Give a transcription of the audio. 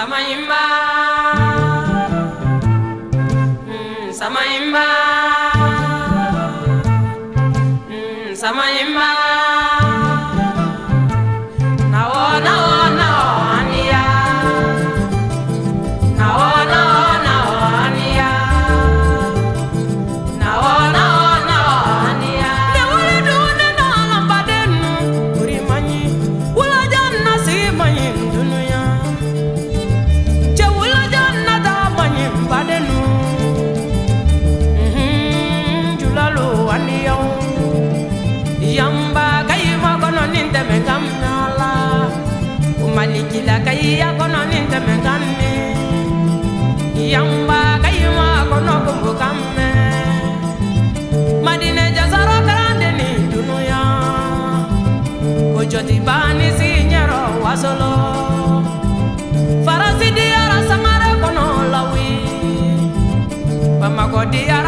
Samayimba Mm, Samayimba Mm, Samayimba nin tɛmɛ kan mɛ yamba kongo kan mɛ madinɛ jasɔrɔ karande ni dunuya. Bani si ɲɛrɔ wasolo. Farasi diyara sangare kɔnɔ lawi. Bamakɔ diya